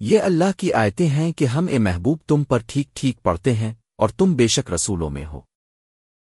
یہ اللہ کی آیتیں ہیں کہ ہم اے محبوب تم پر ٹھیک ٹھیک پڑھتے ہیں اور تم بے شک رسولوں میں ہو۔